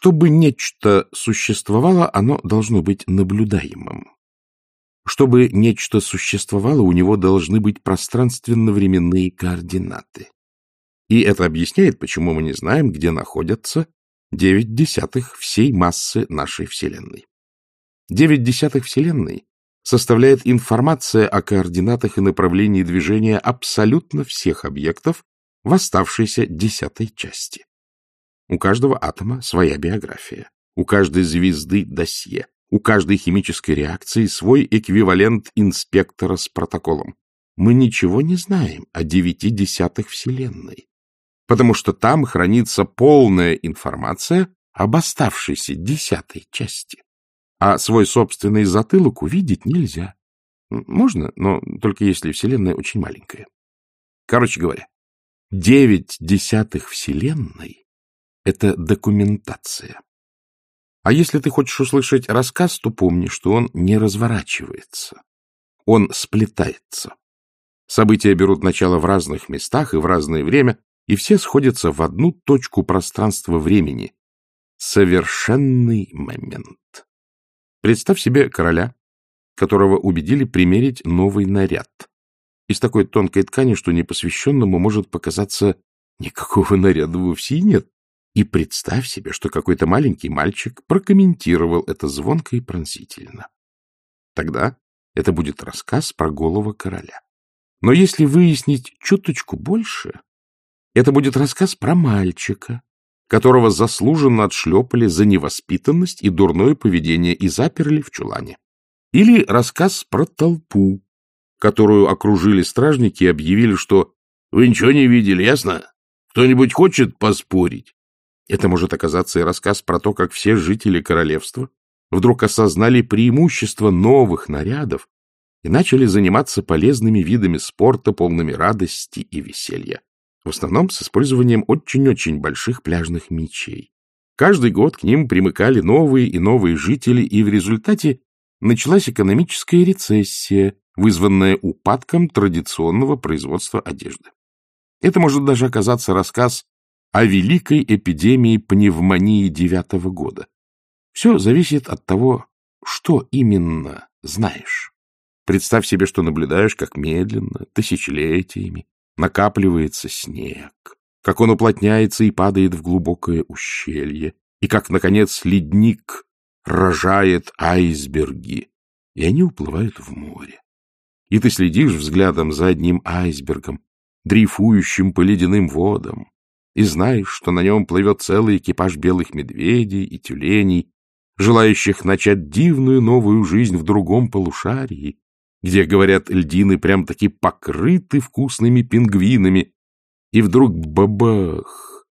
Чтобы нечто существовало, оно должно быть наблюдаемым. Чтобы нечто существовало, у него должны быть пространственно-временные координаты. И это объясняет, почему мы не знаем, где находятся девять десятых всей массы нашей Вселенной. Девять десятых Вселенной составляет информация о координатах и направлении движения абсолютно всех объектов в оставшейся десятой части. У каждого атома своя биография, у каждой звезды досье, у каждой химической реакции свой эквивалент инспектора с протоколом. Мы ничего не знаем о девяти десятых Вселенной, потому что там хранится полная информация об оставшейся десятой части а свой собственный затылок увидеть нельзя. Можно, но только если Вселенная очень маленькая. Короче говоря, девять десятых Вселенной — это документация. А если ты хочешь услышать рассказ, то помни, что он не разворачивается. Он сплетается. События берут начало в разных местах и в разное время, и все сходятся в одну точку пространства-времени. Совершенный момент. Представь себе короля, которого убедили примерить новый наряд. Из такой тонкой ткани, что непосвященному может показаться, никакого наряда вовсе нет. И представь себе, что какой-то маленький мальчик прокомментировал это звонко и пронзительно. Тогда это будет рассказ про голого короля. Но если выяснить чуточку больше, это будет рассказ про мальчика, которого заслуженно отшлепали за невоспитанность и дурное поведение и заперли в чулане. Или рассказ про толпу, которую окружили стражники и объявили, что «Вы ничего не видели, ясно? Кто-нибудь хочет поспорить?» Это может оказаться и рассказ про то, как все жители королевства вдруг осознали преимущество новых нарядов и начали заниматься полезными видами спорта, полными радости и веселья в основном с использованием очень-очень больших пляжных мечей. Каждый год к ним примыкали новые и новые жители, и в результате началась экономическая рецессия, вызванная упадком традиционного производства одежды. Это может даже оказаться рассказ о великой эпидемии пневмонии девятого года. Все зависит от того, что именно знаешь. Представь себе, что наблюдаешь, как медленно, тысячелетиями, накапливается снег, как он уплотняется и падает в глубокое ущелье, и как, наконец, ледник рожает айсберги, и они уплывают в море. И ты следишь взглядом за одним айсбергом, дрейфующим по ледяным водам, и знаешь, что на нем плывет целый экипаж белых медведей и тюленей, желающих начать дивную новую жизнь в другом полушарии, где, говорят, льдины прям-таки покрыты вкусными пингвинами. И вдруг бабах!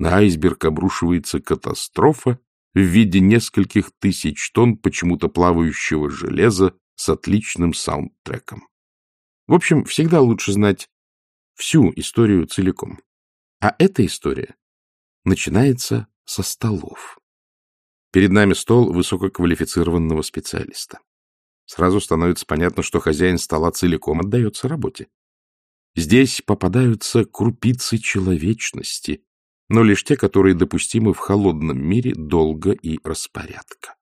На айсберг обрушивается катастрофа в виде нескольких тысяч тонн почему-то плавающего железа с отличным саундтреком. В общем, всегда лучше знать всю историю целиком. А эта история начинается со столов. Перед нами стол высококвалифицированного специалиста сразу становится понятно, что хозяин стола целиком отдается работе. Здесь попадаются крупицы человечности, но лишь те, которые допустимы в холодном мире долго и распорядка.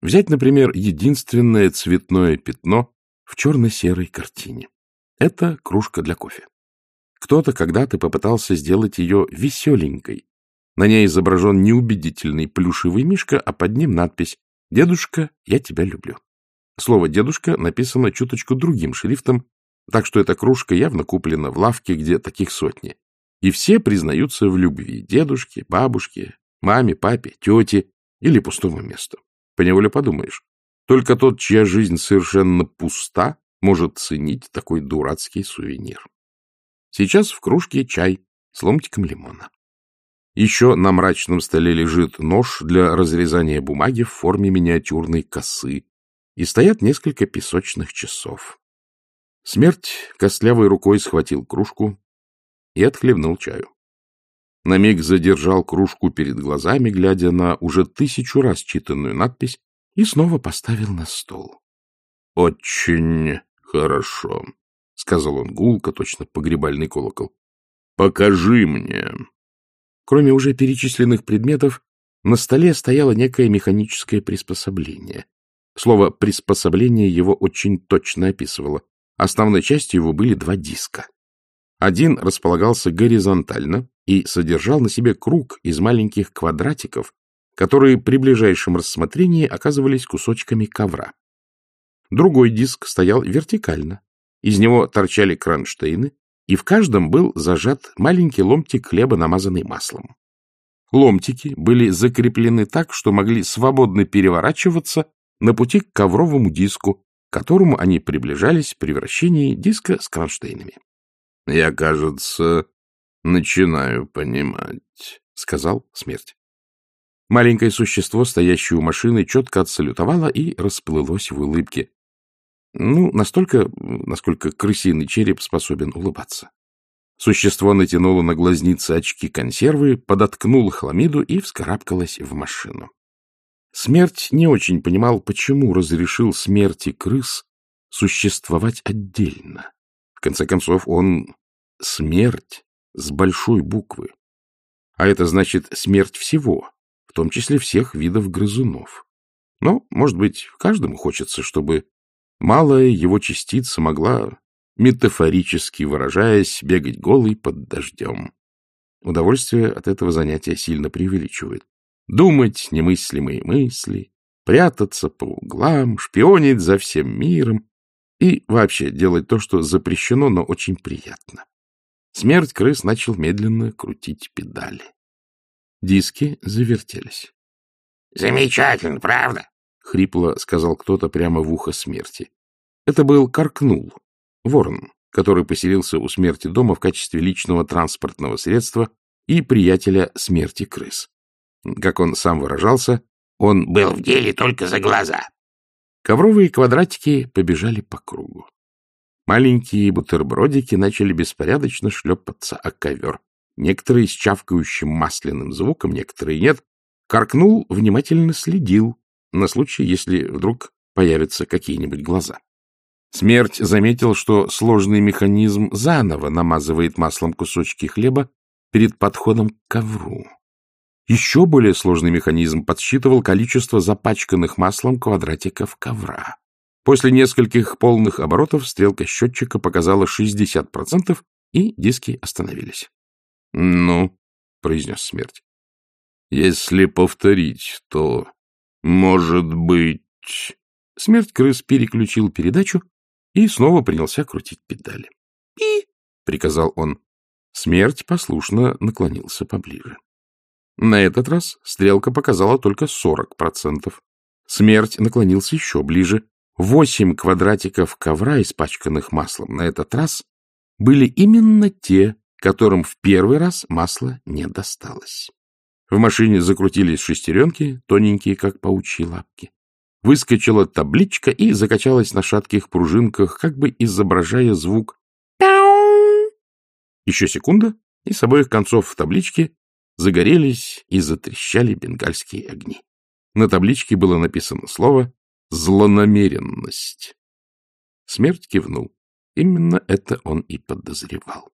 Взять, например, единственное цветное пятно в черно-серой картине. Это кружка для кофе. Кто-то когда-то попытался сделать ее веселенькой. На ней изображен неубедительный плюшевый мишка, а под ним надпись «Дедушка, я тебя люблю». Слово «дедушка» написано чуточку другим шрифтом, так что эта кружка явно куплена в лавке, где таких сотни. И все признаются в любви дедушке, бабушке, маме, папе, тете или пустому месту. Поневоле подумаешь, только тот, чья жизнь совершенно пуста, может ценить такой дурацкий сувенир. Сейчас в кружке чай с ломтиком лимона. Еще на мрачном столе лежит нож для разрезания бумаги в форме миниатюрной косы, и стоят несколько песочных часов. Смерть костлявой рукой схватил кружку и отхлебнул чаю. На миг задержал кружку перед глазами, глядя на уже тысячу раз читанную надпись, и снова поставил на стол. — Очень хорошо, — сказал он гулко, точно погребальный колокол. — Покажи мне. Кроме уже перечисленных предметов, На столе стояло некое механическое приспособление. Слово «приспособление» его очень точно описывало. Основной частью его были два диска. Один располагался горизонтально и содержал на себе круг из маленьких квадратиков, которые при ближайшем рассмотрении оказывались кусочками ковра. Другой диск стоял вертикально. Из него торчали кронштейны, и в каждом был зажат маленький ломтик хлеба, намазанный маслом. Ломтики были закреплены так, что могли свободно переворачиваться на пути к ковровому диску, к которому они приближались при вращении диска с кронштейнами. — Я, кажется, начинаю понимать, — сказал смерть. Маленькое существо, стоящее у машины, четко отсалютовало и расплылось в улыбке. Ну, настолько, насколько крысиный череп способен улыбаться. Существо натянуло на глазницы очки консервы, подоткнуло хламиду и вскарабкалось в машину. Смерть не очень понимал, почему разрешил смерти крыс существовать отдельно. В конце концов, он смерть с большой буквы. А это значит смерть всего, в том числе всех видов грызунов. Но, может быть, каждому хочется, чтобы малая его частица могла, метафорически выражаясь, бегать голой под дождем. Удовольствие от этого занятия сильно преувеличивает. Думать немыслимые мысли, прятаться по углам, шпионить за всем миром и вообще делать то, что запрещено, но очень приятно. Смерть крыс начал медленно крутить педали. Диски завертелись. — Замечательно, правда? — хрипло сказал кто-то прямо в ухо смерти. Это был Каркнул, ворон, который поселился у смерти дома в качестве личного транспортного средства и приятеля смерти крыс. Как он сам выражался, он был в деле только за глаза. Ковровые квадратики побежали по кругу. Маленькие бутербродики начали беспорядочно шлепаться о ковер. Некоторые с чавкающим масляным звуком, некоторые нет. Каркнул, внимательно следил на случай, если вдруг появятся какие-нибудь глаза. Смерть заметил, что сложный механизм заново намазывает маслом кусочки хлеба перед подходом к ковру. Еще более сложный механизм подсчитывал количество запачканных маслом квадратиков ковра. После нескольких полных оборотов стрелка счетчика показала 60%, и диски остановились. — Ну, — произнес смерть, — если повторить, то, может быть... Смерть крыс переключил передачу и снова принялся крутить педали. «И!» — приказал он. Смерть послушно наклонился поближе. На этот раз стрелка показала только 40%. Смерть наклонился еще ближе. Восемь квадратиков ковра, испачканных маслом, на этот раз были именно те, которым в первый раз масло не досталось. В машине закрутились шестеренки, тоненькие, как паучьи лапки. Выскочила табличка и закачалась на шатких пружинках, как бы изображая звук «Пяу». Еще секунда, и с обоих концов в табличке загорелись и затрещали бенгальские огни. На табличке было написано слово «злонамеренность». Смерть кивнул. Именно это он и подозревал.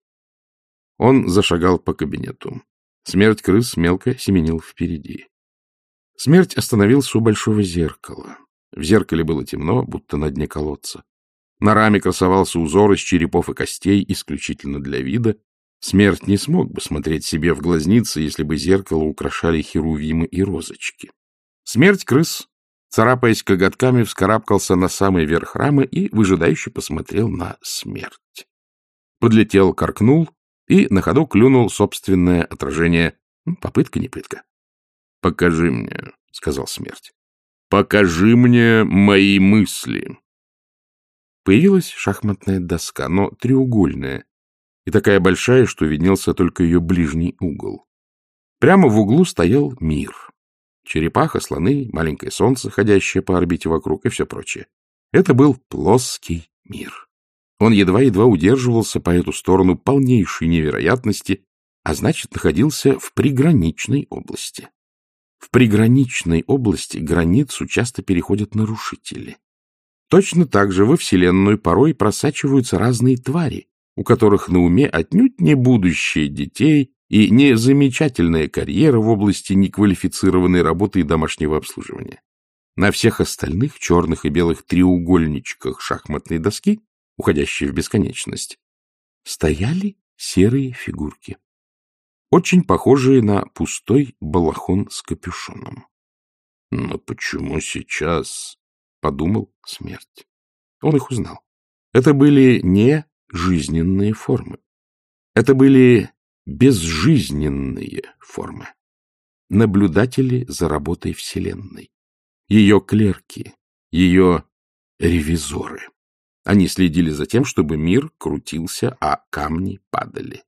Он зашагал по кабинету. Смерть крыс мелко семенил впереди. Смерть остановился у большого зеркала. В зеркале было темно, будто на дне колодца. На раме красовался узор из черепов и костей исключительно для вида, Смерть не смог бы смотреть себе в глазницы, если бы зеркало украшали херувимы и розочки. Смерть крыс, царапаясь коготками, вскарабкался на самый верх рамы и выжидающе посмотрел на смерть. Подлетел, каркнул и на ходу клюнул собственное отражение. Попытка не пытка. — Покажи мне, — сказал смерть. — Покажи мне мои мысли. Появилась шахматная доска, но треугольная, и такая большая, что виднелся только ее ближний угол. Прямо в углу стоял мир. Черепаха, слоны, маленькое солнце, ходящее по орбите вокруг и все прочее. Это был плоский мир. Он едва-едва удерживался по эту сторону полнейшей невероятности, а значит, находился в приграничной области. В приграничной области границу часто переходят нарушители. Точно так же во Вселенную порой просачиваются разные твари, у которых на уме отнюдь не будущее детей, и не замечательная карьера в области неквалифицированной работы и домашнего обслуживания. На всех остальных черных и белых треугольничках шахматной доски, уходящей в бесконечность, стояли серые фигурки, очень похожие на пустой балахон с капюшоном. Но почему сейчас? — подумал смерть. Он их узнал. Это были не жизненные формы. Это были безжизненные формы. Наблюдатели за работой Вселенной. Ее клерки, ее ревизоры. Они следили за тем, чтобы мир крутился, а камни падали.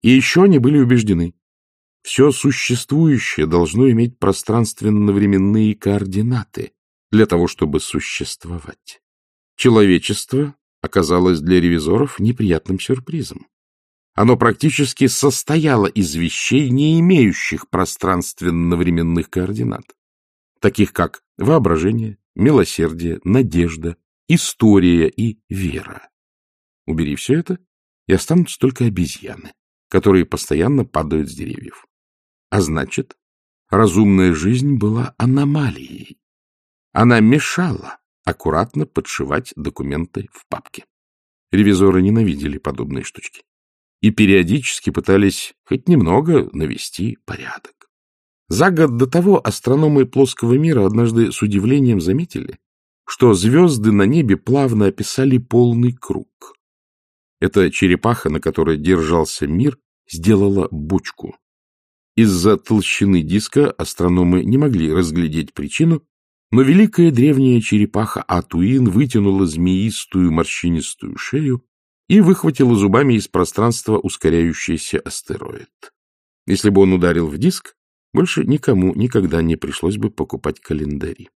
И еще они были убеждены, все существующее должно иметь пространственно-временные координаты для того, чтобы существовать. Человечество оказалось для ревизоров неприятным сюрпризом. Оно практически состояло из вещей, не имеющих пространственно-временных координат, таких как воображение, милосердие, надежда, история и вера. Убери все это, и останутся только обезьяны, которые постоянно падают с деревьев. А значит, разумная жизнь была аномалией. Она мешала аккуратно подшивать документы в папке. Ревизоры ненавидели подобные штучки и периодически пытались хоть немного навести порядок. За год до того астрономы плоского мира однажды с удивлением заметили, что звезды на небе плавно описали полный круг. Эта черепаха, на которой держался мир, сделала бочку, из-за толщины диска астрономы не могли разглядеть причину, но великая древняя черепаха Атуин вытянула змеистую морщинистую шею и выхватила зубами из пространства ускоряющийся астероид. Если бы он ударил в диск, больше никому никогда не пришлось бы покупать календари.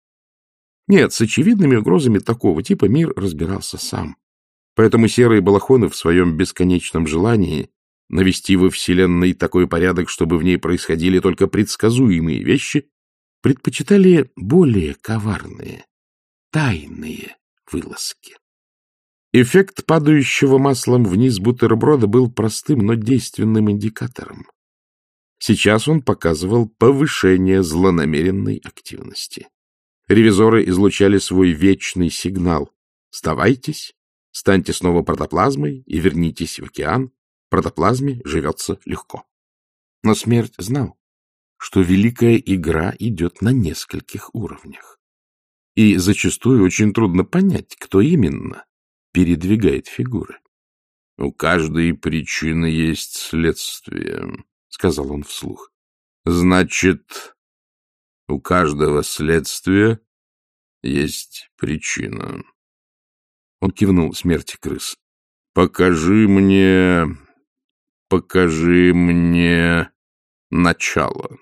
Нет, с очевидными угрозами такого типа мир разбирался сам. Поэтому серые балахоны в своем бесконечном желании навести во Вселенной такой порядок, чтобы в ней происходили только предсказуемые вещи, предпочитали более коварные, тайные вылазки. Эффект падающего маслом вниз бутерброда был простым, но действенным индикатором. Сейчас он показывал повышение злонамеренной активности. Ревизоры излучали свой вечный сигнал. «Сдавайтесь, станьте снова протоплазмой и вернитесь в океан, протоплазме живется легко. Но смерть знал, что великая игра идет на нескольких уровнях. И зачастую очень трудно понять, кто именно передвигает фигуры. — У каждой причины есть следствие, — сказал он вслух. — Значит, у каждого следствия есть причина. Он кивнул смерти крыс. — Покажи мне покажи мне начало.